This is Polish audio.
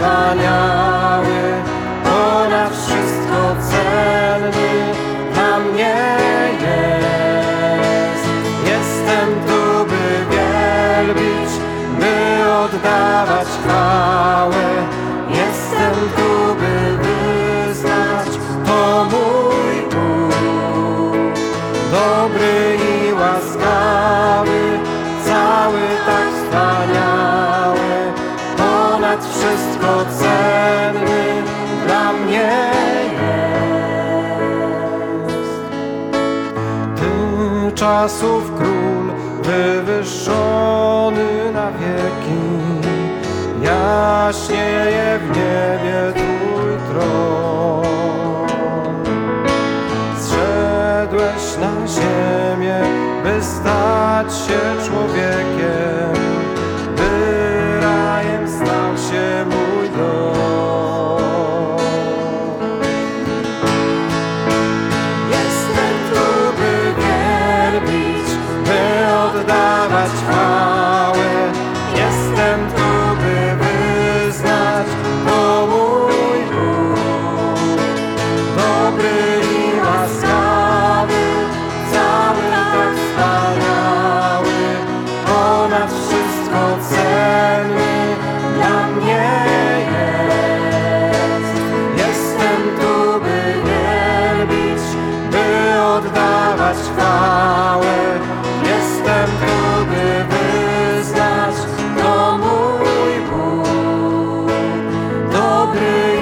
wspaniały, ponad wszystko celny dla mnie jest. Jestem tu, by wielbić, by oddawać chwałę. Jestem tu, by wyznać, to mój Bóg, dobry i łaskawy. czasów król, wywyższony na wieki. Jaśnieje w niebie Twój tron. Zszedłeś na ziemię, by stać się człowiekiem. doskonałe. Jestem tu, by wyznać. To mój Bóg. Dobry